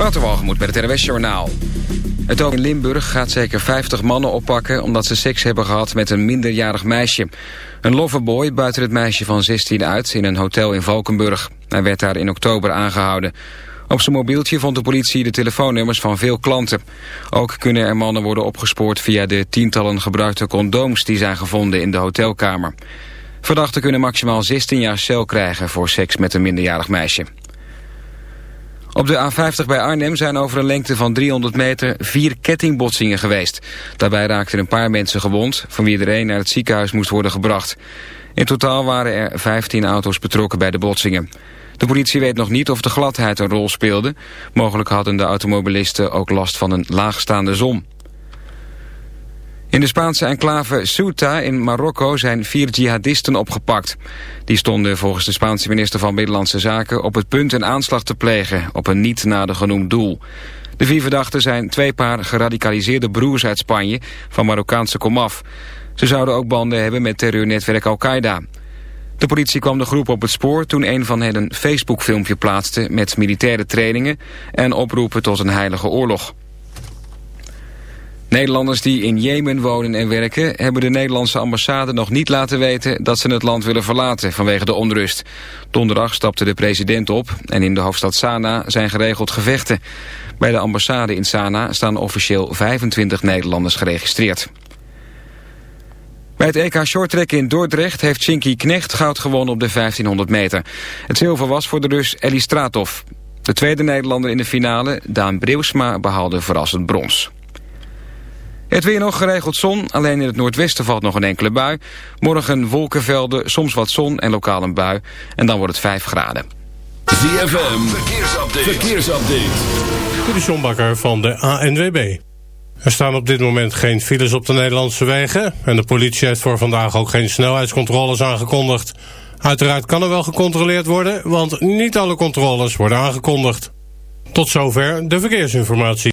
Waterwalgemoed met het RWS Journaal. Het ook in Limburg gaat zeker 50 mannen oppakken... omdat ze seks hebben gehad met een minderjarig meisje. Een loverboy buiten het meisje van 16 uit in een hotel in Valkenburg. Hij werd daar in oktober aangehouden. Op zijn mobieltje vond de politie de telefoonnummers van veel klanten. Ook kunnen er mannen worden opgespoord via de tientallen gebruikte condooms... die zijn gevonden in de hotelkamer. Verdachten kunnen maximaal 16 jaar cel krijgen voor seks met een minderjarig meisje. Op de A50 bij Arnhem zijn over een lengte van 300 meter vier kettingbotsingen geweest. Daarbij raakten een paar mensen gewond, van wie er een naar het ziekenhuis moest worden gebracht. In totaal waren er 15 auto's betrokken bij de botsingen. De politie weet nog niet of de gladheid een rol speelde. Mogelijk hadden de automobilisten ook last van een laagstaande zon. In de Spaanse enclave Ceuta in Marokko zijn vier jihadisten opgepakt. Die stonden volgens de Spaanse minister van Binnenlandse Zaken op het punt een aanslag te plegen op een niet nader genoemd doel. De vier verdachten zijn twee paar geradicaliseerde broers uit Spanje van Marokkaanse komaf. Ze zouden ook banden hebben met terreurnetwerk Al-Qaeda. De politie kwam de groep op het spoor toen een van hen een Facebook-filmpje plaatste met militaire trainingen en oproepen tot een heilige oorlog. Nederlanders die in Jemen wonen en werken... hebben de Nederlandse ambassade nog niet laten weten... dat ze het land willen verlaten vanwege de onrust. Donderdag stapte de president op... en in de hoofdstad Sanaa zijn geregeld gevechten. Bij de ambassade in Sanaa staan officieel 25 Nederlanders geregistreerd. Bij het EK Shorttrack in Dordrecht heeft Chinky Knecht goud gewonnen op de 1500 meter. Het zilver was voor de Rus Elie Stratov. De tweede Nederlander in de finale, Daan Breusma, behaalde verrassend brons. Het weer nog geregeld zon, alleen in het noordwesten valt nog een enkele bui. Morgen wolkenvelden, soms wat zon en lokaal een bui. En dan wordt het 5 graden. ZFM, verkeersupdate. verkeersupdate. De van de ANWB. Er staan op dit moment geen files op de Nederlandse wegen. En de politie heeft voor vandaag ook geen snelheidscontroles aangekondigd. Uiteraard kan er wel gecontroleerd worden, want niet alle controles worden aangekondigd. Tot zover de verkeersinformatie.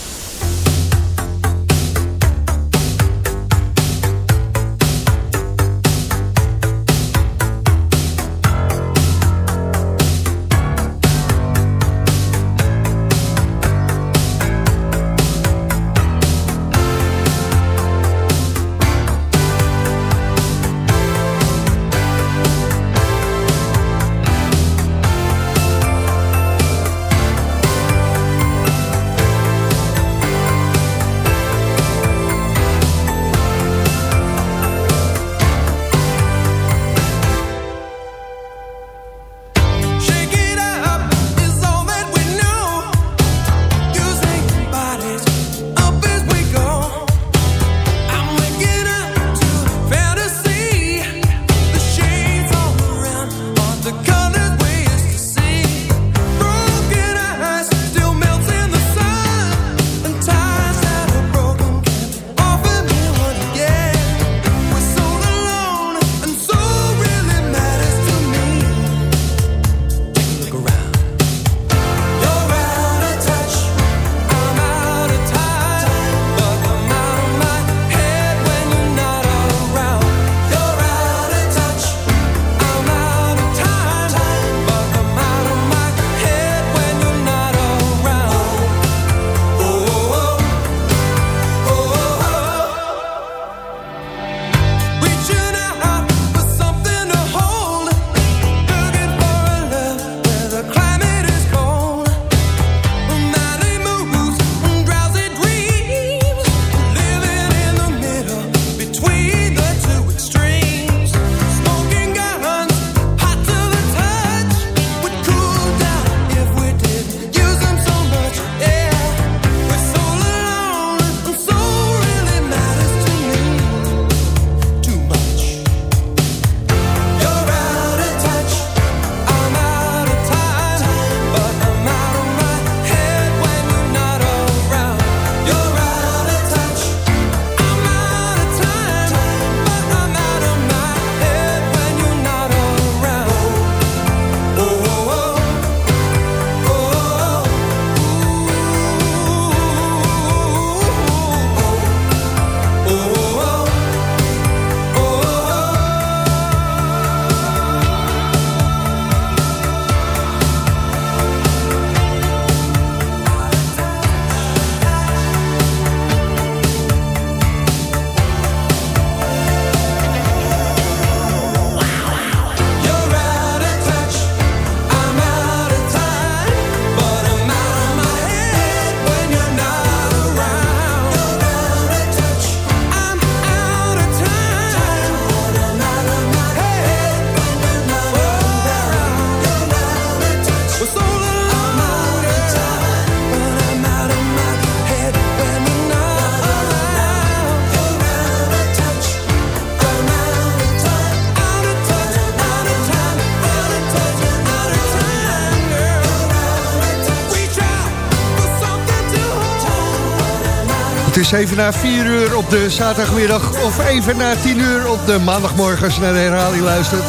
Even na 4 uur op de zaterdagmiddag... of even na 10 uur op de maandagmorgen als je naar de herhaling luistert.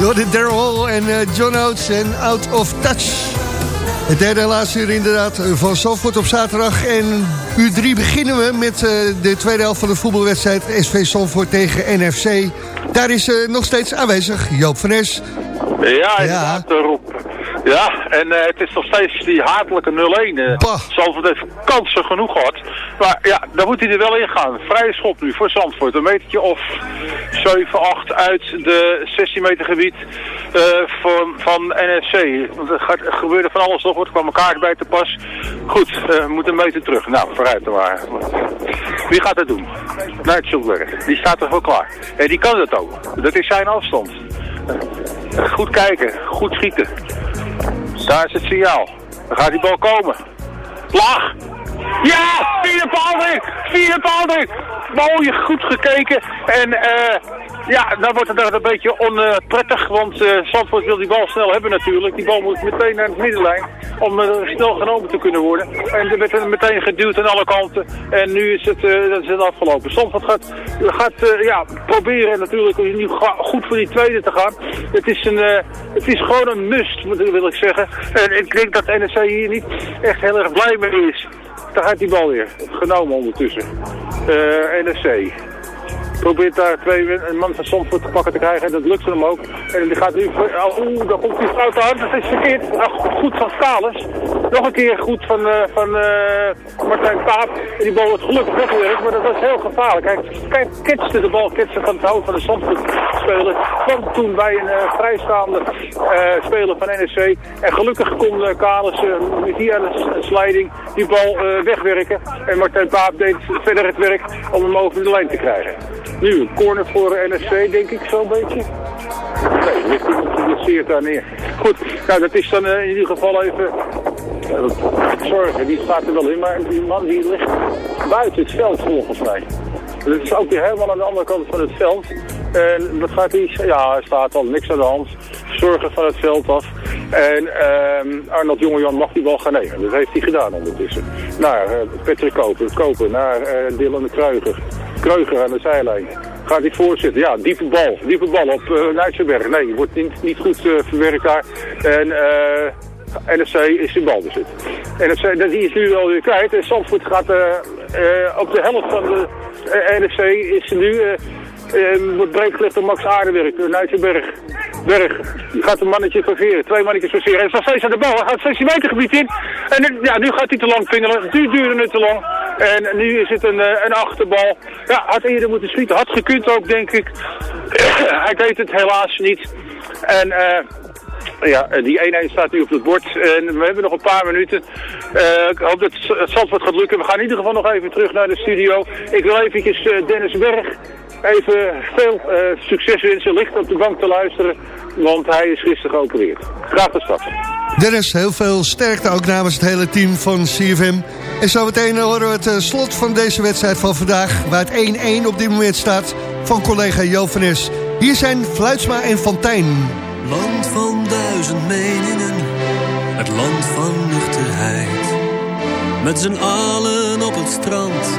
Door de Daryl en uh, John Oates en Out of Touch. Het derde en laatste uur inderdaad van Zandvoort op zaterdag. En uur 3 beginnen we met uh, de tweede helft van de voetbalwedstrijd... SV Zandvoort tegen NFC. Daar is uh, nog steeds aanwezig Joop van Es. Ja, inderdaad, ja. Rob. Ja, en uh, het is nog steeds die hatelijke 0-1. Uh, heeft kansen genoeg gehad. Maar ja, dan moet hij er wel in gaan. Vrije schop nu voor Zandvoort. Een metertje of 7, 8 uit de 16 meter gebied uh, van, van NFC. Want er, gaat, gebeurde van alles nog. Er kwam een kaart bij te pas. Goed, we moeten een meter terug. Nou, vooruit dan maar. Wie gaat dat doen? Nigel Die staat er wel klaar. En die kan dat ook. Dat is zijn afstand. Goed kijken, goed schieten. Daar is het signaal. Dan gaat die bal komen. Laag! Ja! Vierde paaldrik! Vierde paaldrik! Mooi, goed gekeken. En eh... Ja, dan wordt het een beetje onprettig, want uh, wil die bal snel hebben natuurlijk. Die bal moet meteen naar de middenlijn om uh, snel genomen te kunnen worden. En er werd meteen geduwd aan alle kanten. En nu is het, uh, dat is het afgelopen. Zandvoort gaat, gaat ja, proberen natuurlijk nu goed voor die tweede te gaan. Het is, een, het is gewoon een must, wil ik zeggen. En ik denk dat NSC hier niet echt heel erg blij mee is. Daar die bal weer. Genomen ondertussen. NSC probeert daar twee een man van Zandvoort te pakken te krijgen. En dat lukt hem ook. En die gaat nu... Oh, Oeh, daar komt die fout aan. Dat is verkeerd. Ach, goed van Stalens. Nog een keer goed van, uh, van uh, Martijn Paap. En die bal wordt gelukkig weggewerkt. Maar dat was heel gevaarlijk. Hij kitste de bal kitste van het hoofd van de Zandvoort speler. Kwam toen bij een uh, vrijstaande speler van NSC. En gelukkig kon uh, Kalis via een slijding die bal wegwerken. En Martijn Paap deed verder het werk om hem over de lijn te krijgen. Nu een corner voor NSC, denk ik, zo'n beetje. Nee, ligt iemand geblesseerd daar neer. Goed, nou dat is dan uh, in ieder geval even uh, zorgen. Die staat er wel in, maar die man die ligt buiten het veld volgens mij. Dat is ook weer helemaal aan de andere kant van het veld. En wat gaat hij? Ja, er staat al niks aan de hand. Zorgen van het veld af. En uh, Arnold Jongejan mag die bal gaan nemen. Dat heeft hij gedaan ondertussen. Naar uh, Patrick Koper, Koper naar Dylan de Kruiger. Kreuger aan de zijlijn. Gaat hij voorzitten? Ja, diepe bal. Diepe bal op uh. Nee, wordt niet, niet goed uh, verwerkt daar. En uh, NFC is in balbezit. NFC, dat die is nu wel weer kwijt. En Zandvoort gaat op de helft van de NFC is nu... Wordt breed door Max Aardenwerk, door Nijtsenberg. Berg, gaat een mannetje ververen, twee mannetjes ververen. Hij staat steeds aan de bal, hij gaat 16 meter gebied in. En ja, nu gaat hij te lang pingelen, nu duurde het te lang. En nu is het een, een achterbal. Ja, had eerder moeten schieten, had gekund ook, denk ik. hij deed het helaas niet. En... Uh, ja, die 1-1 staat nu op het bord en we hebben nog een paar minuten. Uh, ik hoop dat het Zandvoort gaat lukken. We gaan in ieder geval nog even terug naar de studio. Ik wil eventjes Dennis Berg even veel uh, succes wensen. Licht op de bank te luisteren, want hij is gisteren geopereerd. Graag tot straks. Dennis, heel veel sterkte ook namens het hele team van CFM. En zo meteen horen we het uh, slot van deze wedstrijd van vandaag... waar het 1-1 op dit moment staat van collega Jo van Es. Hier zijn Fluitsma en Fontijn. Land van duizend meningen, het land van nuchterheid. Met z'n allen op het strand,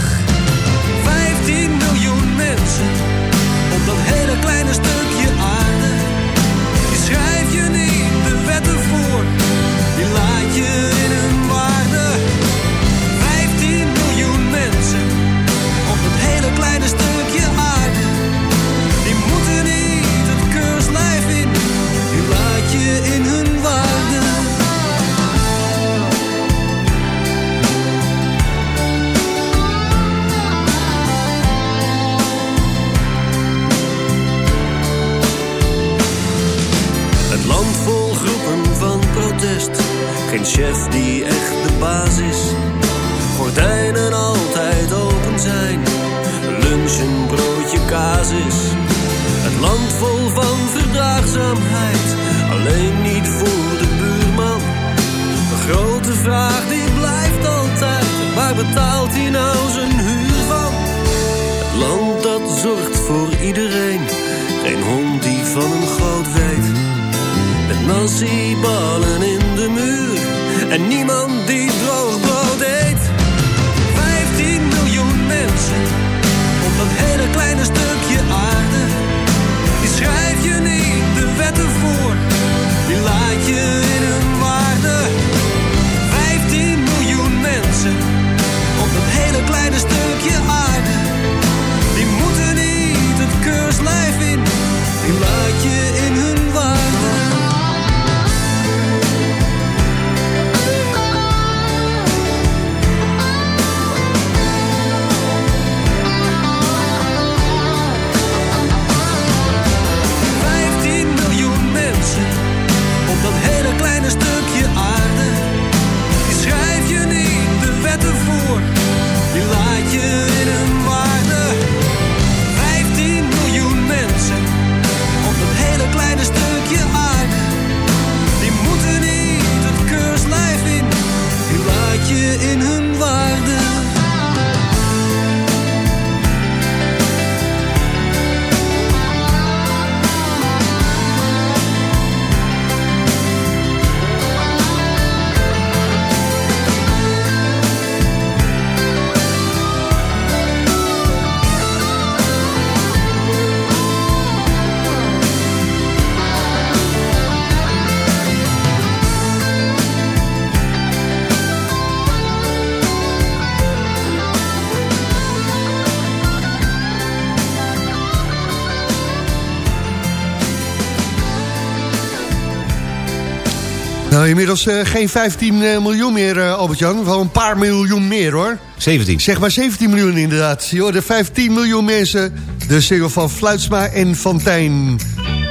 inmiddels eh, geen 15 eh, miljoen meer, eh, Albert-Jan. Wel een paar miljoen meer, hoor. 17. Zeg maar 17 miljoen inderdaad. Joh, de 15 miljoen mensen. De single van Fluitsma en Fantijn.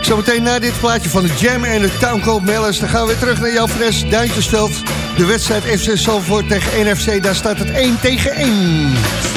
Zometeen na dit plaatje van de Jam en de Town Mellers... dan gaan we weer terug naar jouw Fres, Duintjesveld. De wedstrijd FC Salvoort tegen NFC, daar staat het 1 tegen 1.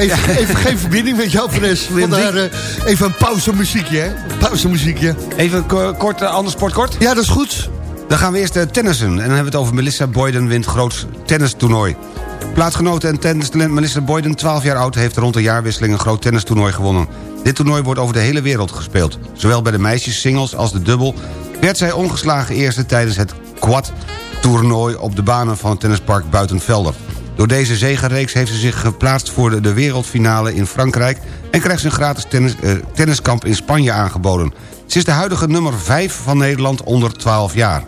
Even, even geen verbinding met jou, Fres. Vandaar eh, even een pauzemuziekje, hè? Pauzemuziekje. Even ko- kort, uh, ander sport kort. Ja, dat is goed. Dan gaan we eerst uh, tennissen. En dan hebben we het over Melissa Boyden wint groot tennistoernooi. Plaatsgenote en tennistalent Melissa Boyden, 12 jaar oud... heeft rond de jaarwisseling een groot tennistoernooi gewonnen. Dit toernooi wordt over de hele wereld gespeeld. Zowel bij de meisjes singles als de dubbel... werd zij ongeslagen eerste tijdens het quad-toernooi... op de banen van het tennispark Buitenvelder. Door deze zegenreeks heeft ze zich geplaatst voor de, wereldfinale in Frankrijk... en krijgt ze een gratis tennis, eh, tenniskamp in Spanje aangeboden. Ze is de huidige nummer 5 van Nederland onder 12 jaar.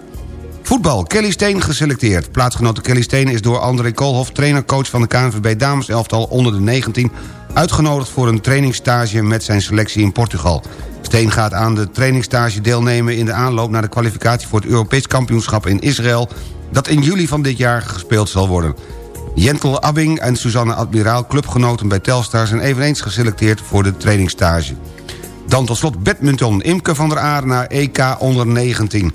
Voetbal, Kelly Steen geselecteerd. Plaatsgenote Kelly Steen is door André Koolhof... trainer-coach van de KNVB Dameselftal onder de 19... uitgenodigd voor een trainingsstage met zijn selectie in Portugal. Steen gaat aan de trainingsstage deelnemen... in de aanloop naar de kwalificatie voor het Europees kampioenschap in Israël... dat in juli van dit jaar gespeeld zal worden. Jentel Abbing en Suzanne Admiraal, clubgenoten bij Telstar... zijn eveneens geselecteerd voor de trainingsstage. Dan tot slot badminton. Imke van der Aar naar EK onder 19.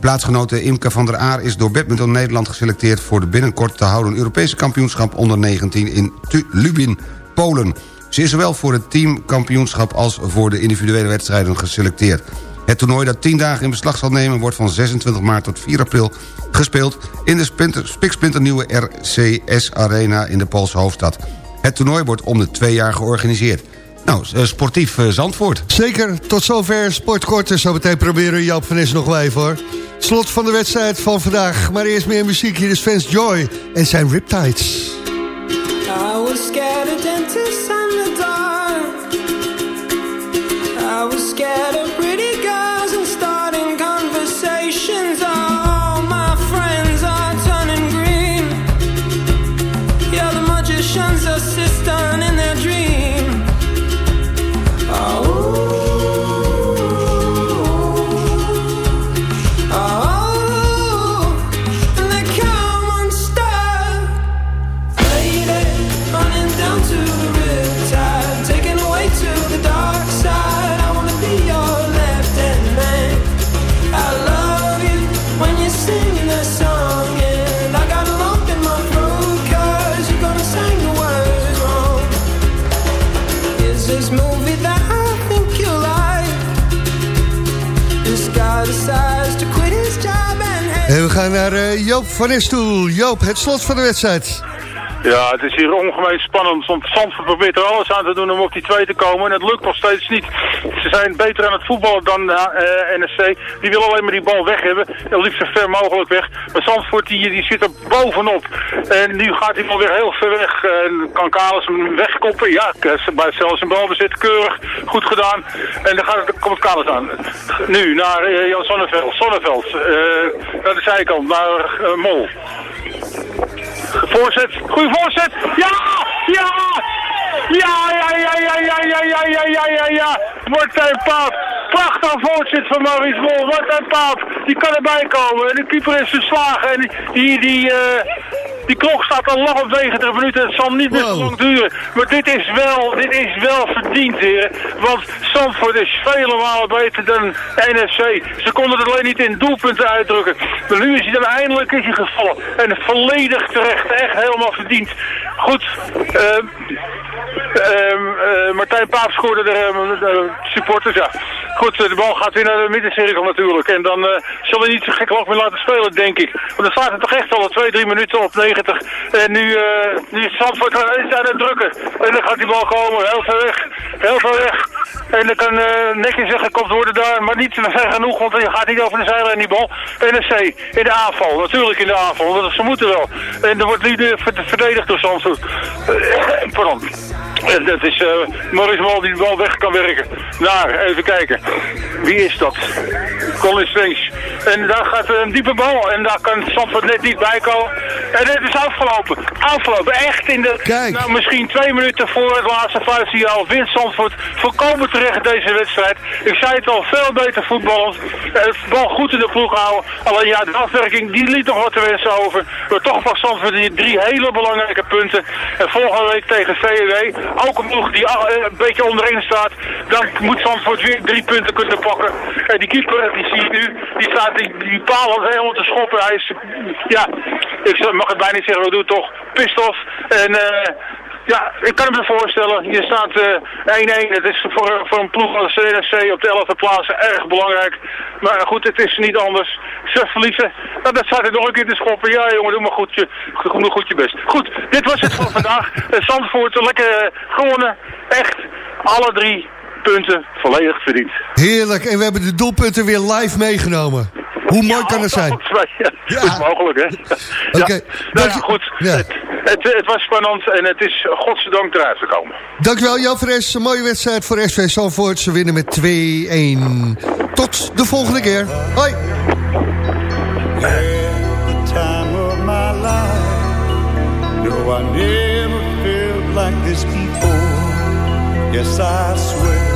Plaatsgenote Imke van der Aar is door Badminton Nederland geselecteerd... voor de binnenkort te houden Europese kampioenschap onder 19 in Lubin, Polen. Ze is zowel voor het teamkampioenschap als voor de individuele wedstrijden geselecteerd. Het toernooi dat 10 dagen in beslag zal nemen... wordt van 26 maart tot 4 april gespeeld... in de splinter- spiksplinternieuwe RCS Arena in de Poolse hoofdstad. Het toernooi wordt om de twee jaar georganiseerd. Nou, eh, sportief eh, Zandvoort. Zeker, tot zover sportkort. En zo meteen proberen we Joop van Nes nog wel even hoor. Slot van de wedstrijd van vandaag. Maar eerst meer muziek. Hier is Fans Joy en zijn Riptides. I was scared of dentists and the dark. I was scared Joop van Nes toe. Joop, het slot van de wedstrijd. Ja, het is hier ongemeen spannend. Want Zandvoort probeert er alles aan te doen om op die twee te komen. En het lukt nog steeds niet. Ze zijn beter aan het voetballen dan eh NSC. Die willen alleen maar die bal weg hebben. En liefst zo ver mogelijk weg. Maar Zandvoort die, die zit er bovenop. En nu gaat hij wel weer heel ver weg. En kan Kalis hem wegkoppen. Ja, bij zelfs een balbezit. Keurig. Goed gedaan. En dan, gaat, dan komt Kalis aan. Nu naar eh, Jan Sonneveld. Sonneveld. eh, naar de zijkant. Naar eh, Mol. Voorzet, goede voorzet. Ja, ja, ja, ja, ja, ja, ja, ja, ja, ja, ja, ja, ja. Martijn Paap. Prachtig voorzet van Maurice Mol. Martijn Paap, die kan erbij komen. En de keeper is verslagen. En die, die, die, eh, die klok staat al lang op 90 minuten. Het zal niet meer zo lang duren. Maar dit is wel, dit is wel verdiend, heren. Want Zandvoort is vele malen beter dan NSC. Ze konden het alleen niet in doelpunten uitdrukken. Maar nu is hij dan eindelijk is hij gevallen. En volledig terecht. Echt helemaal verdiend. Goed. ehm, ehm, eh, Martijn Paap scoorde de, eh, de supporters, ja. Goed, eh, de bal gaat weer naar de middencirkel natuurlijk. En dan eh zullen we niet zo gek lang meer laten spelen, denk ik. Want dan staat het toch echt al 2, 3 minuten op 90. En nu, eh nu is Zandvoort aan het drukken. En dan gaat die bal komen, heel ver weg. Heel ver weg. En dan kan eh zeggen, komt worden daar. Maar niet ver genoeg, want hij gaat niet over de zijlijn die bal. NSC in de aanval, natuurlijk in de aanval. Want ze moeten wel. En er wordt nu de, ver- verdedigd door Zandvoort. Eh, pardon. En dat is eh Maurice Mol die de bal weg kan werken. Naar, even kijken. Wie is dat? Colin Strange. En daar gaat een diepe bal. En daar kan Zandvoort net niet bij komen. En het is afgelopen. Afgelopen. Echt in de... Nou, misschien twee minuten voor het laatste fluitsignaal wint Zandvoort volkomen terecht deze wedstrijd. Ik zei het al, veel beter voetballend. Eh, Het bal goed in de ploeg houden. Alleen ja, de afwerking die liet nog wat te wensen over. Maar toch pakt Zandvoort die drie hele belangrijke punten. En volgende week tegen VW, ook een ploeg die eh, een beetje onderin staat. Dan moet Zandvoort weer drie punten kunnen pakken. En die keeper, die zie je nu, die staat die, die paal al helemaal te schoppen. Hij is, ja, ik mag het bijna niet zeggen, we doen toch, pissed off. En... eh ja, ik kan me voorstellen. Je staat eh, 1-1. het is voor, voor een ploeg als CNC op de 11e plaats erg belangrijk. Maar goed, het is niet anders. Ze verliezen. Nou, dat staat er nog een keer te schoppen. Ja, jongen, doe maar goed je, doe goed je best. Goed, dit was het voor vandaag. Eh, Zandvoort, lekker gewonnen. Echt, alle drie punten volledig verdiend. Heerlijk, en we hebben de doelpunten weer live meegenomen. Hoe mooi kan het zijn? Ja, ja. Mogelijk, hè? Oké. Ja. Nou goed. Het, het, was spannend en het is godzijdank eruit gekomen. Dankjewel, Jan Een mooie wedstrijd voor SV Zandvoort. Ze winnen met 2-1. Tot de volgende keer. Hoi. Yes, I swear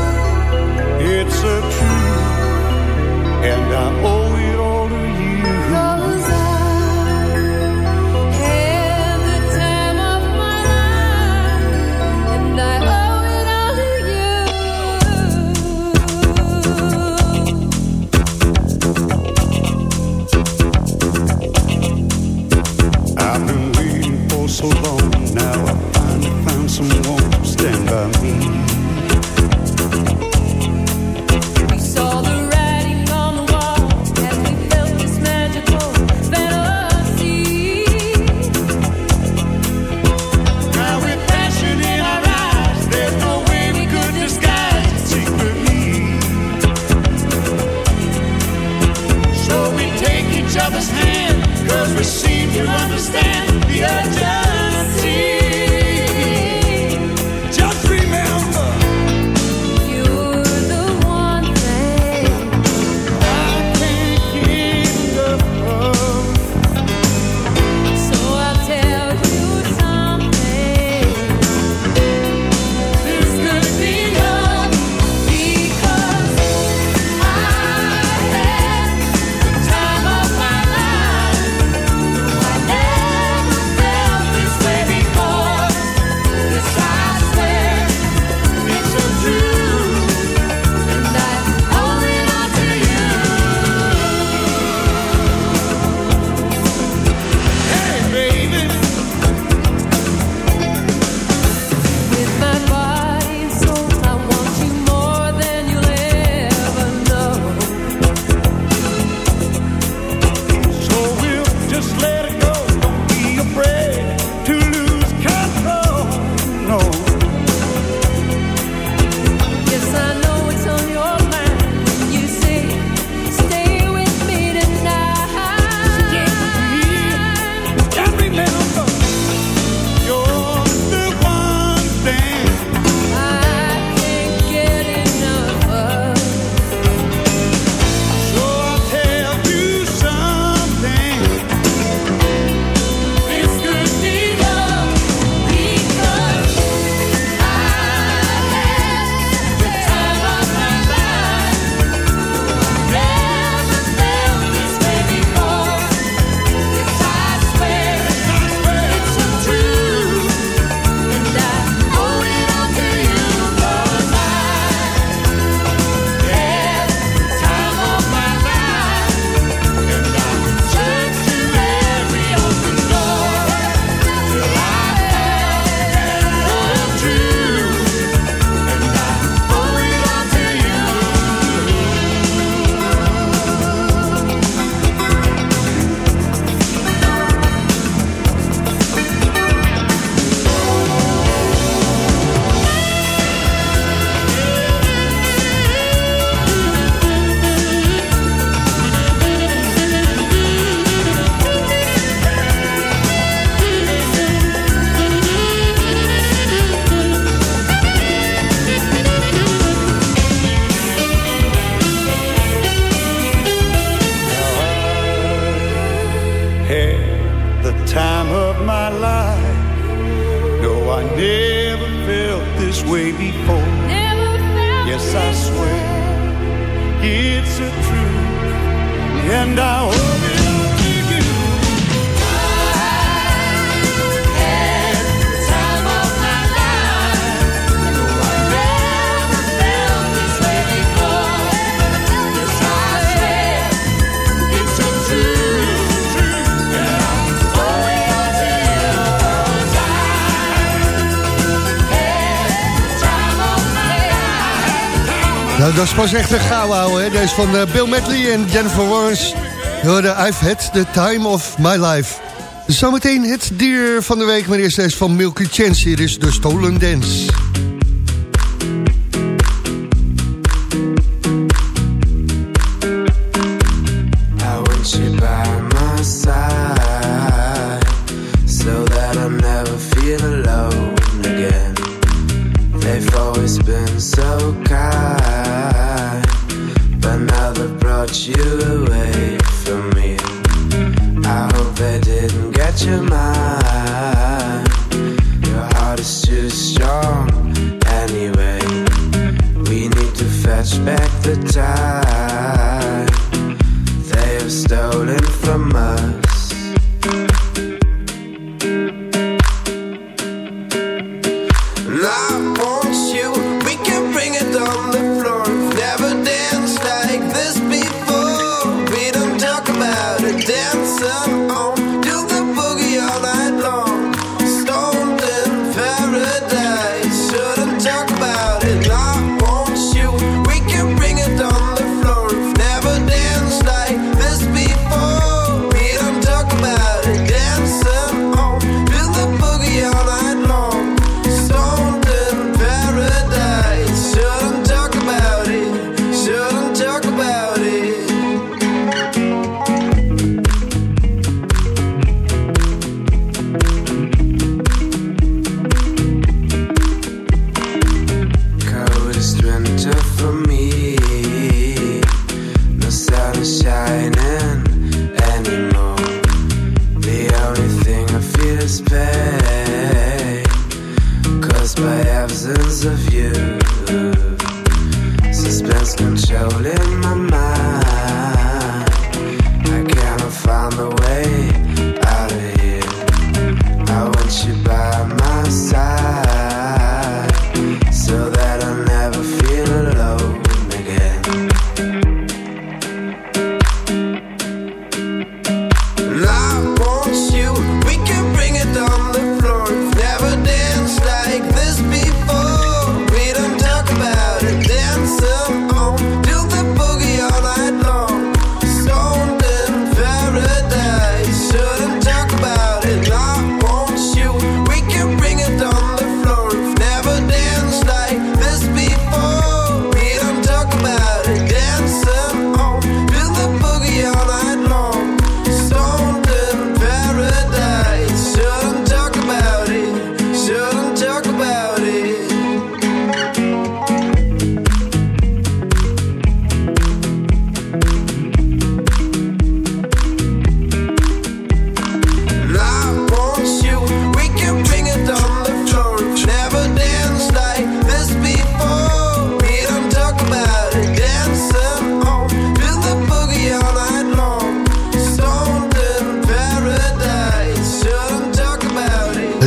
truth, and I hope. Nou, dat is pas echt een gauw ouwe, hè. Deze van eh, Bill Medley en Jennifer hoorde I've had the time of my life. Zometeen het dier van de week, maar eerst deze van Milky Chance. Hier is de Stolen Dance.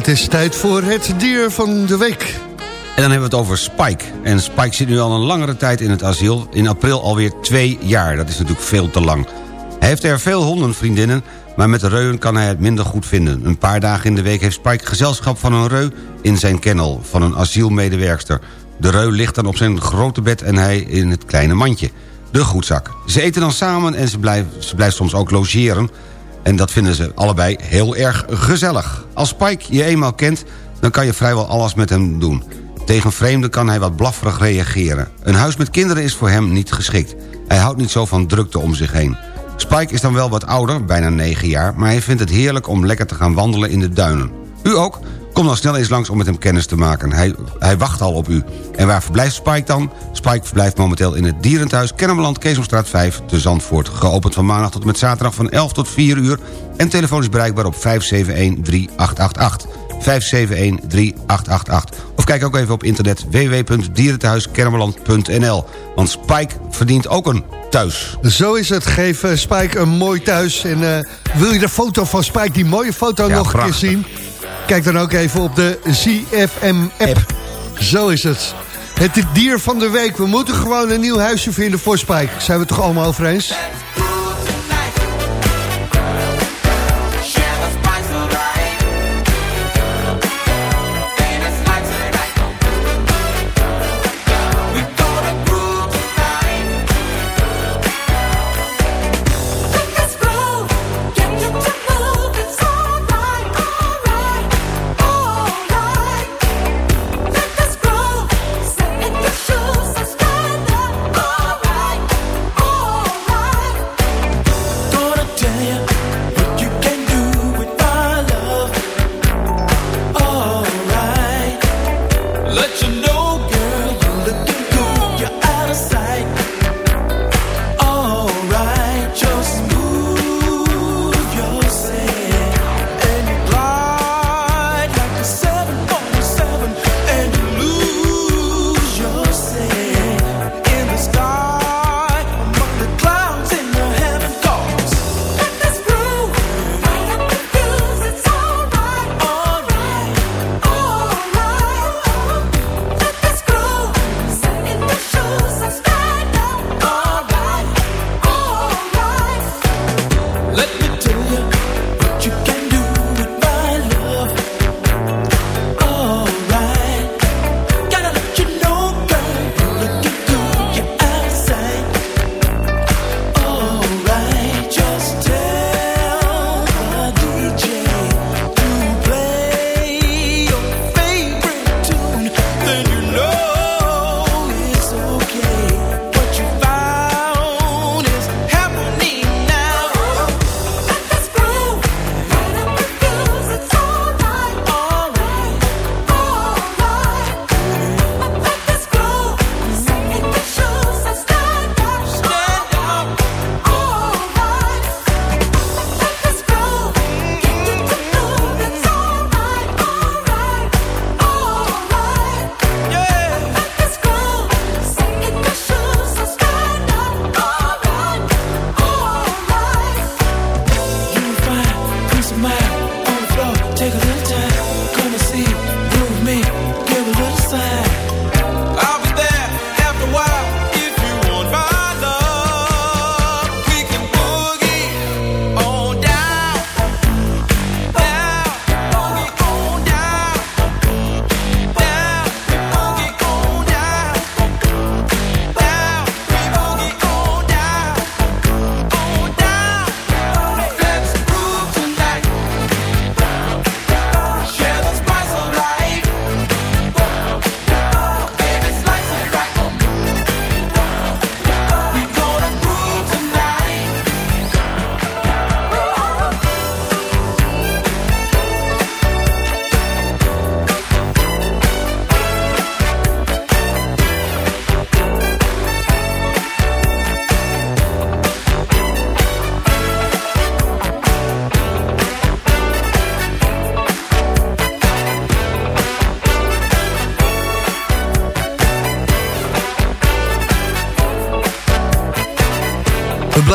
Het is tijd voor het dier van de week. En dan hebben we het over Spike. En Spike zit nu al een langere tijd in het asiel. In april alweer twee jaar. Dat is natuurlijk veel te lang. Hij heeft er veel hondenvriendinnen... maar met de reuwen kan hij het minder goed vinden. Een paar dagen in de week heeft Spike gezelschap van een reu... in zijn kennel, van een asielmedewerkster. De reu ligt dan op zijn grote bed en hij in het kleine mandje. De goedzak. Ze eten dan samen en ze blijft, ze blijft soms ook logeren... En dat vinden ze allebei heel erg gezellig. Als Spike je eenmaal kent, dan kan je vrijwel alles met hem doen. Tegen vreemden kan hij wat blafferig reageren. Een huis met kinderen is voor hem niet geschikt. Hij houdt niet zo van drukte om zich heen. Spike is dan wel wat ouder, bijna 9 jaar... maar hij vindt het heerlijk om lekker te gaan wandelen in de duinen. U ook? Kom dan snel eens langs om met hem kennis te maken. Hij, hij wacht al op u. En waar verblijft Spike dan? Spike verblijft momenteel in het Dierenthuis... Kennemerland, Keesomstraat 5 te Zandvoort. Geopend van maandag tot en met zaterdag van 11 tot 4 uur... en telefonisch bereikbaar op 571-3888. 571-3888. Of kijk ook even op internet www.dierenthuiskennemerland.nl. Want Spike verdient ook een thuis. Zo is het. Geef eh, Spike een mooi thuis. En eh, wil je de foto van Spike, die mooie foto, Ja, nog een keer zien? Kijk dan ook even op de ZFM-app. Zo is het. Het dier van de week. We moeten gewoon een nieuw huisje vinden voor Spike. Zijn we het toch allemaal over eens?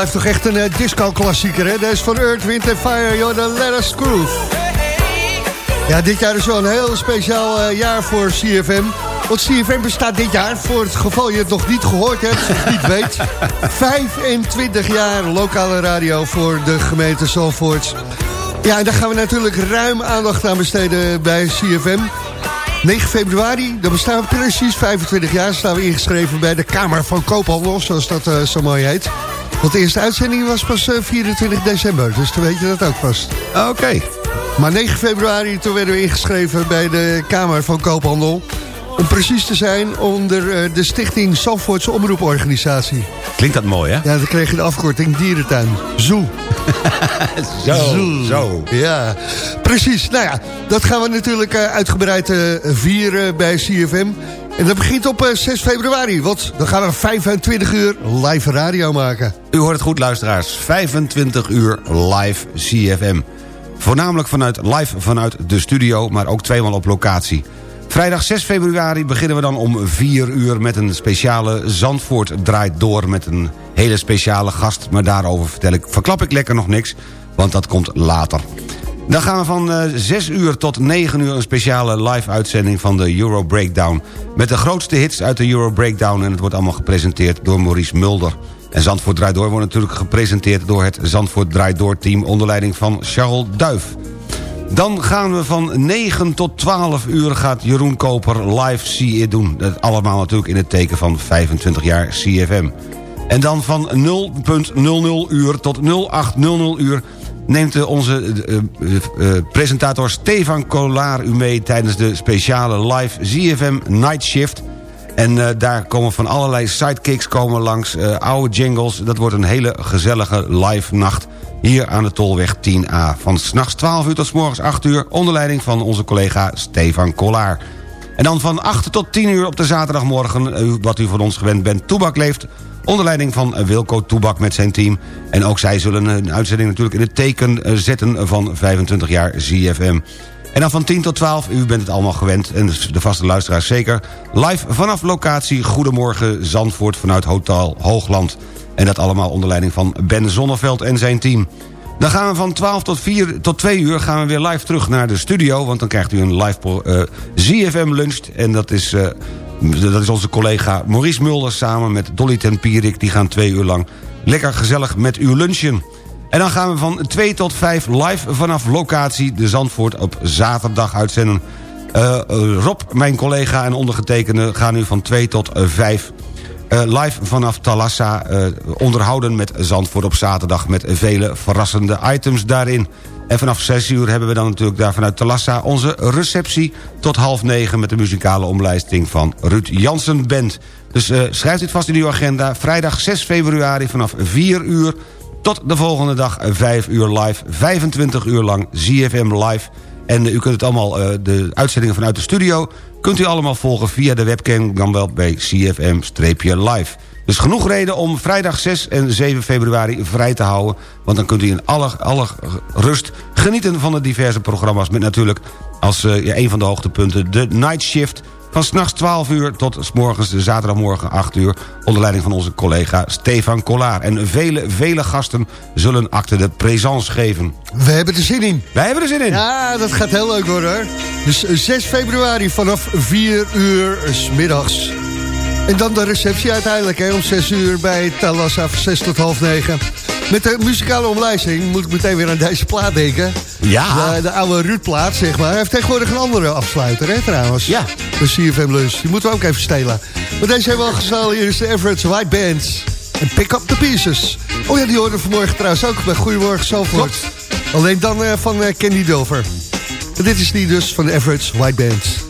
Blijft toch echt een eh, disco-klassieker, hè? Dat is van Earth, Wind Fire, Jordan Let Us Groove. Ja, dit jaar is wel een heel speciaal eh, jaar voor CFM. Want CFM bestaat dit jaar, voor het geval je het nog niet gehoord hebt, of niet weet... 25 jaar lokale radio voor de gemeente Zalvoort. Ja, en daar gaan we natuurlijk ruim aandacht aan besteden bij CFM. 9 februari, dan bestaan we precies 25 jaar... staan we ingeschreven bij de Kamer van Koophandel, zoals dat eh, zo mooi heet. Want de eerste uitzending was pas eh, 24 december, dus dan weet je dat ook vast. Oké. Maar 9 februari, toen werden we ingeschreven bij de Kamer van Koophandel. Om precies te zijn onder eh, de stichting Zandvoortse Omroeporganisatie. Klinkt dat mooi, hè? Ja, dan kreeg je de afkorting dierentuin. Zoe. Zo, zo. Ja, precies. Nou ja, dat gaan we natuurlijk eh, uitgebreid eh, vieren bij CFM. En dat begint op eh, 6 februari, want dan gaan we 25 uur live radio maken. U hoort het goed, luisteraars. 25 uur live CFM. Voornamelijk vanuit, live vanuit de studio, maar ook tweemaal op locatie. Vrijdag 6 februari beginnen we dan om 4 uur... met een speciale Zandvoort draait door met een hele speciale gast. Maar daarover vertel ik, verklap ik lekker nog niks, want dat komt later. Dan gaan we van eh 6 uur tot 9 uur een speciale live-uitzending van de Euro Breakdown. Met de grootste hits uit de Euro Breakdown... en het wordt allemaal gepresenteerd door Maurice Mulder. En Zandvoort Draait Door wordt natuurlijk gepresenteerd... door het Zandvoort Draait Door-team onder leiding van Charles Duif. Dan gaan we van 9 tot 12 uur gaat Jeroen Koper live CE doen. Dat allemaal natuurlijk in het teken van 25 jaar CFM. En dan van 0.00 uur tot 0800 uur neemt eh, onze eh, eh, presentator Stefan Kolar u mee... tijdens de speciale live ZFM Night Shift... En daar komen van allerlei sidekicks komen langs, oude jingles. Dat wordt een hele gezellige live nacht hier aan de Tolweg 10A. Van s'nachts 12 uur tot s morgens 8 uur... onder leiding van onze collega Stefan Kollaar. En dan van 8 tot 10 uur op de zaterdagmorgen... eh, wat u van ons gewend bent, Toebak leeft... onder leiding van eh, Wilco Toebak met zijn team. En ook zij zullen een uitzending natuurlijk in het teken eh, zetten... van 25 jaar ZFM. En dan van 10 tot 12, u bent het allemaal gewend... en de vaste luisteraars zeker... live vanaf locatie Goedemorgen Zandvoort vanuit Hotel Hoogland. En dat allemaal onder leiding van Ben Zonneveld en zijn team. Dan gaan we van 12 tot, 4, tot 2 uur gaan we weer live terug naar de studio... want dan krijgt u een live eh, ZFM lunch. En dat is, eh, dat is onze collega Maurice Mulder samen met Dolly Tempierik. Die gaan twee uur lang lekker gezellig met u lunchen. En dan gaan we van 2 tot 5 live vanaf locatie de Zandvoort op zaterdag uitzenden. Eh, Rob, mijn collega en ondergetekende gaan nu van 2 tot eh, 5 eh, live vanaf Talassa eh, onderhouden met Zandvoort op zaterdag... met vele verrassende items daarin. En vanaf 6 uur hebben we dan natuurlijk daar vanuit Talassa... onze receptie tot half negen met de muzikale omlijsting van Ruud Jansen Band. Dus eh, schrijf dit vast in uw agenda. Vrijdag 6 februari vanaf 4 uur tot de volgende dag 5 uur live. 25 uur lang ZFM live. En eh, u kunt het allemaal, eh, de uitzendingen vanuit de studio... kunt u allemaal volgen via de webcam... dan wel bij CFM-live. Dus genoeg reden om vrijdag 6 en 7 februari vrij te houden. Want dan kunt u in alle, alle rust genieten van de diverse programma's... met natuurlijk als ja, een van de hoogtepunten de Night Shift... van s'nachts 12 uur tot s morgens zaterdagmorgen 8 uur... onder leiding van onze collega Stefan Kollaar. En vele, vele gasten zullen acte de présence geven. We hebben er zin in. Wij hebben er zin in. Ja, dat gaat heel leuk worden hoor. Dus eh, 6 februari vanaf 4 uur 's middags. En dan de receptie uiteindelijk hè, om 6 uur bij Talassa van 6 tot half 9. Met de muzikale omlijsting moet ik meteen weer aan deze plaat denken. Ja. De, de oude Ruud-plaat, zeg maar. Hij heeft tegenwoordig een andere afsluiter, hè, trouwens. Ja. De CFM Lunch. Die moeten we ook even stelen. Maar deze hebben we al gezellig. Hier is de Everett White Band. En Pick Up The Pieces. Oh ja, die hoorden we vanmorgen trouwens ook bij Goedemorgen Zalvoort. Alleen dan eh, van eh, Candy Dover. En dit is die dus van de Everett White Band.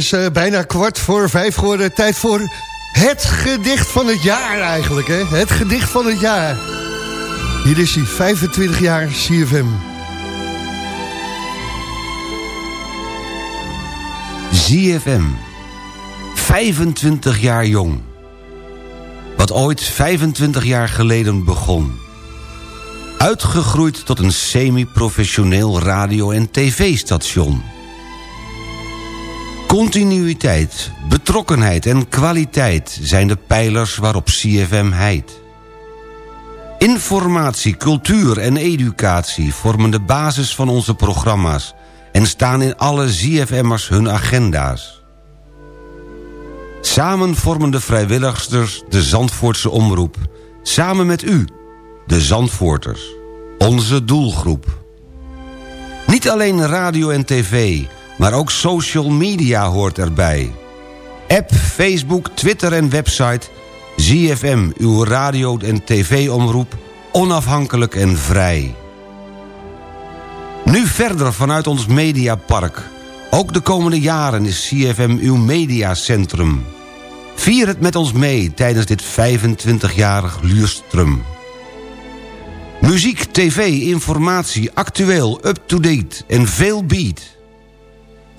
Is eh, bijna kwart voor vijf geworden. Tijd voor het gedicht van het jaar eigenlijk, hè? Het gedicht van het jaar. Hier is hij, 25 jaar CFM. ZFM. 25 jaar jong. Wat ooit 25 jaar geleden begon. Uitgegroeid tot een semi-professioneel radio- en tv-station. Continuïteit, betrokkenheid en kwaliteit zijn de pijlers waarop CFM heidt. Informatie, cultuur en educatie vormen de basis van onze programma's... en staan in alle ZFM'ers hun agenda's. Samen vormen de vrijwilligsters de Zandvoortse Omroep. Samen met u, de Zandvoorters, onze doelgroep. Niet alleen radio en tv, maar ook social media hoort erbij. App, Facebook, Twitter en website... ZFM, uw radio- en tv-omroep, onafhankelijk en vrij. Nu verder vanuit ons mediapark. Ook de komende jaren is CFM uw mediacentrum. Vier het met ons mee tijdens dit 25-jarig Luurstrum. Muziek, tv, informatie, actueel, up-to-date en veel beat.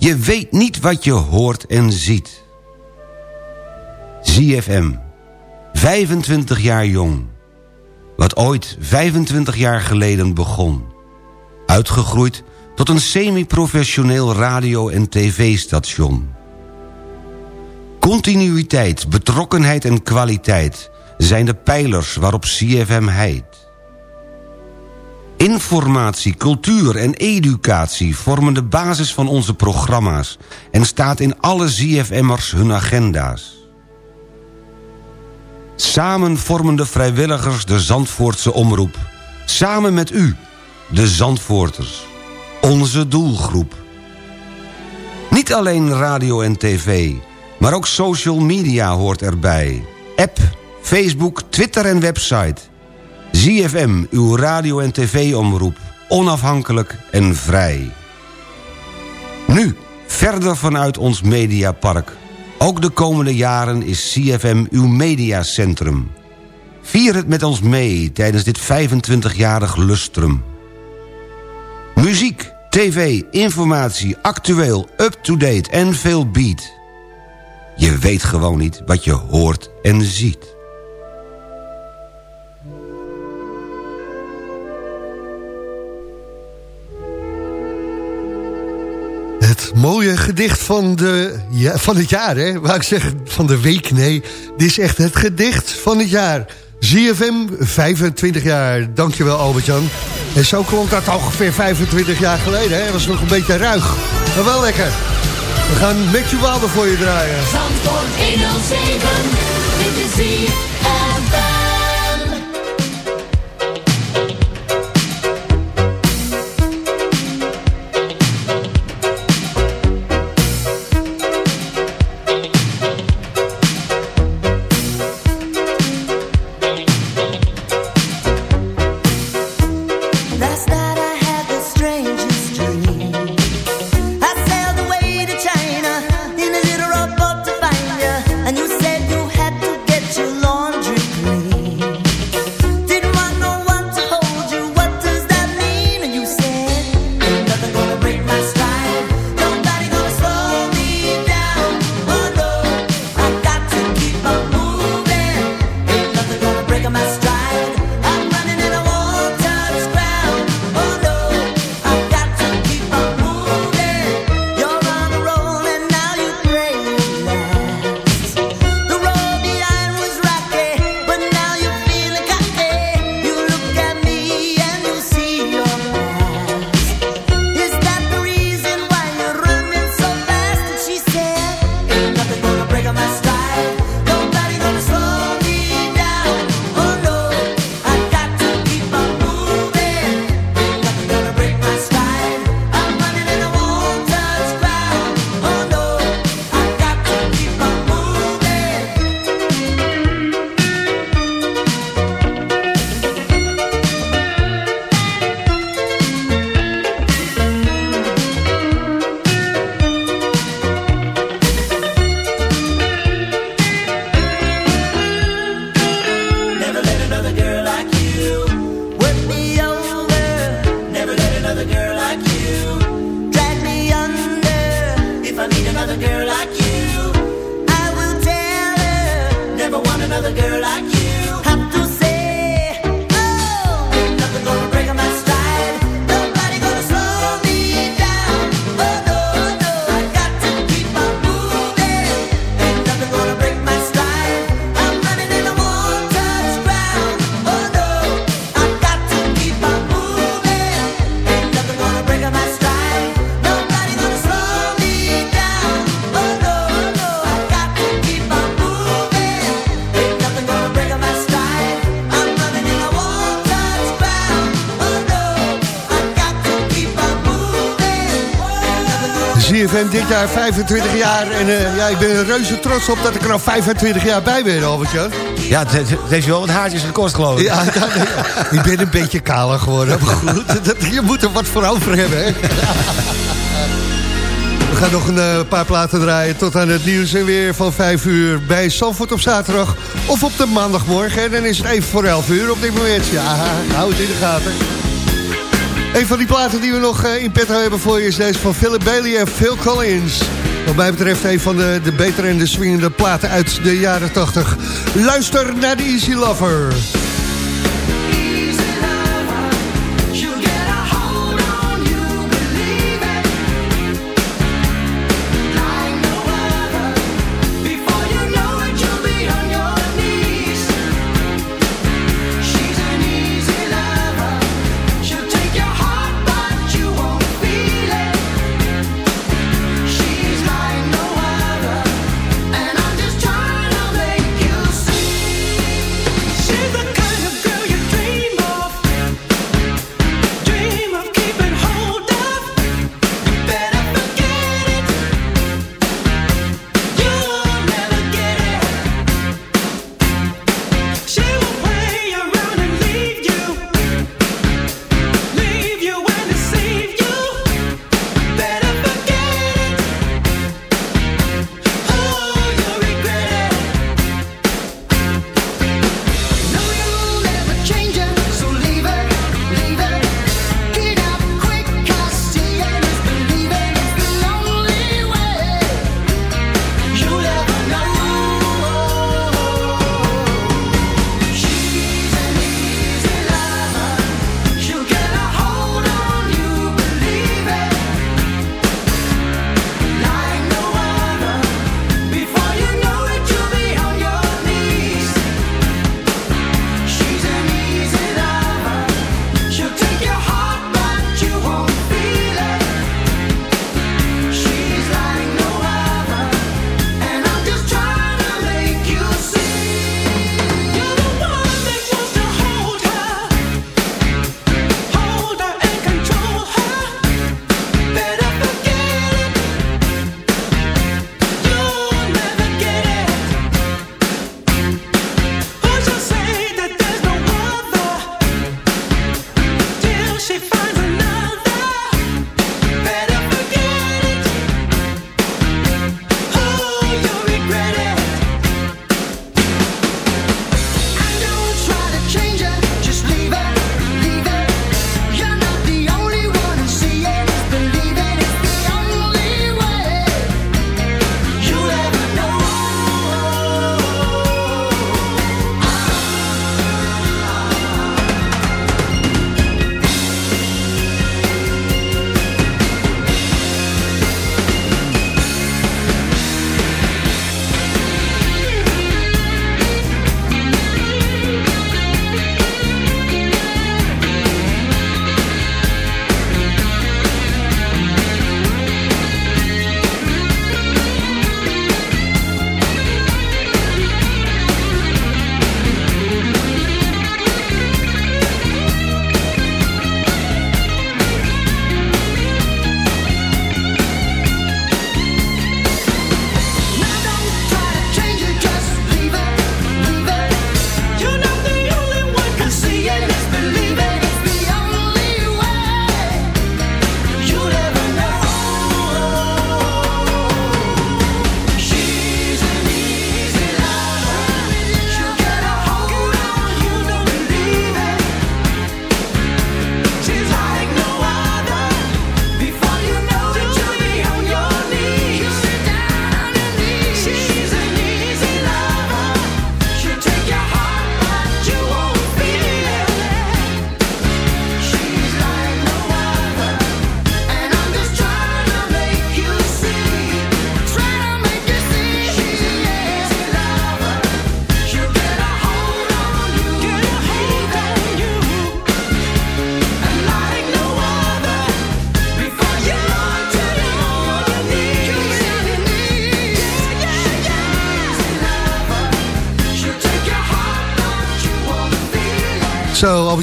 Je weet niet wat je hoort en ziet. ZFM. 25 jaar jong. Wat ooit 25 jaar geleden begon. Uitgegroeid tot een semi-professioneel radio- en tv-station. Continuïteit, betrokkenheid en kwaliteit... zijn de pijlers waarop CFM heidt. Informatie, cultuur en educatie vormen de basis van onze programma's... en staat in alle ZFM'ers hun agenda's. Samen vormen de vrijwilligers de Zandvoortse omroep. Samen met u, de Zandvoorters. Onze doelgroep. Niet alleen radio en tv, maar ook social media hoort erbij. App, Facebook, Twitter en website. ZFM, uw radio- en tv-omroep. Onafhankelijk en vrij. Nu, verder vanuit ons mediapark. Ook de komende jaren is CFM uw mediacentrum. Vier het met ons mee tijdens dit 25-jarig lustrum. Muziek, tv, informatie, actueel, up-to-date en veel beat. Je weet gewoon niet wat je hoort en ziet. Het mooie gedicht van, de, van het jaar, hè? Wou ik zeggen, van de week, nee. Dit is echt het gedicht van het jaar. ZFM, 25 jaar. Dankjewel, Albert-Jan. En zo klonk dat ongeveer 25 jaar geleden, hè? Was nog een beetje ruig. Maar wel lekker. We gaan Matthew Wilder voor je draaien. Zandvoort 107, dit is dit jaar 25 jaar. En eh, ja, ik ben reuze trots op dat ik er al 25 jaar bij ben, Albert-Jan. Ja, het, heeft je wel wat haartjes gekost, geloof ik. Ja, dat- ik ben een beetje kaler geworden. Maar goed, dat, je moet er wat voor over hebben, hè. We gaan nog een eh, paar platen draaien tot aan het nieuws en weer van 5 uur bij Zandvoort op zaterdag of op de maandagmorgen. En dan is het even voor 11 uur op dit moment. Ja, hou het in de gaten. Een van die platen die we nog eh, in petto hebben voor je is deze van Philip Bailey en Phil Collins. Wat mij betreft een van de, de betere en de swingende platen uit de jaren 80. Luister naar de Easy Lover.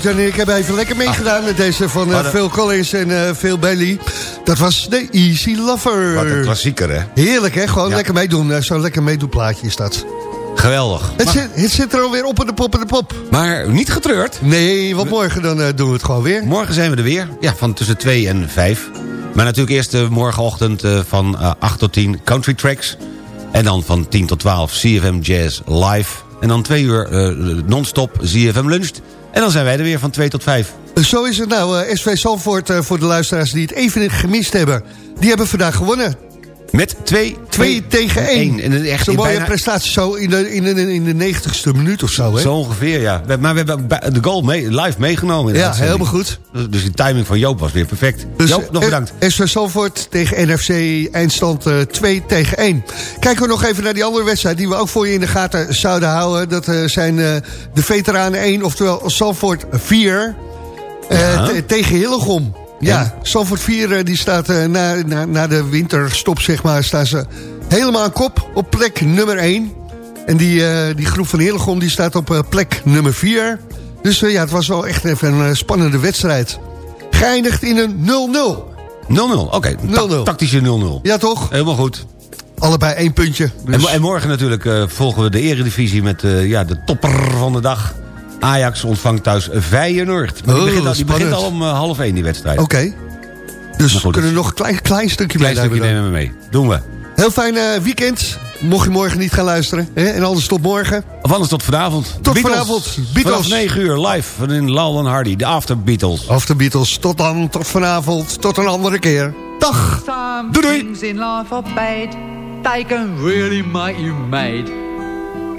En ik hebben even lekker meegedaan met deze van dat- Phil Collins en eh, Phil Bailey. Dat was de Easy Lover. Wat een klassieker, hè? Heerlijk, hè? Gewoon Ja. lekker meedoen. Eh, Zo'n lekker meedoenplaatje is dat. Geweldig. Het, zit, het zit er alweer op in de pop en de pop. Maar niet getreurd. Nee, want morgen dan doen we het gewoon weer. Morgen zijn we er weer. Ja, van tussen 2 en 5. Maar natuurlijk eerst morgenochtend van eh, 8 tot 10 Country Tracks. En dan van 10 tot 12 CFM Jazz Live. En dan twee uur non-stop CFM Lunch. En dan zijn wij er weer van 2 tot 5. Zo is het nou. eh, SV Zandvoort, eh, voor de luisteraars die het even gemist hebben. Die hebben vandaag gewonnen. Met 2 2 tegen 1. En echt Zo'n in mooie bijna- prestatie zo in de, in de, in de 90ste minuut of zo, hè? Zo ongeveer, ja. Maar we hebben de goal mee, live meegenomen. de Ja, helemaal goed. Dus- die timing van Joop was weer perfect. Dus, Joop, nog eh, bedankt. SV Zandvoort tegen NFC, eindstand eh, 2 tegen 1. Kijken we nog even naar die andere wedstrijd... die we ook voor je in de gaten zouden houden. Dat eh, zijn eh, de Veteranen 1, oftewel Zandvoort 4... eh, Ja. te- tegen Hillegom. Ja, Zandvoort 4 eh, die staat eh, na, na, na de winterstop, zeg maar... staan ze helemaal aan kop op plek nummer 1. En die, eh, die groep van Hillegom die staat op eh, plek nummer 4. Dus ja, het was wel echt even een spannende wedstrijd. Geëindigd in een 0-0. 0-0, oké. Ta- 0-0. Tactische 0-0. Ja, toch? Helemaal goed. Allebei één puntje. Dus- En, mo- en morgen natuurlijk volgen we de eredivisie met ja, de topper van de dag. Ajax ontvangt thuis Feyenoord. Maar die, Oh, begint al, die begint al om eh, half 1 die wedstrijd. Oké. Dus goed, we kunnen dus- nog een klein, klein stukje Klein stukje meenemen dan. nemen we mee. Doen we. Heel fijn eh, weekend. Mocht je morgen niet gaan luisteren. Hè? En anders tot morgen. Of anders tot vanavond. Tot Beatles. vanavond. Beatles. Vanaf 9 uur live van in Lal en Hardy. De After Beatles. De Beatles. Tot dan. Tot vanavond. Tot een andere keer. Dag. Some Doei, doei. in life are bad. They can really make you mad.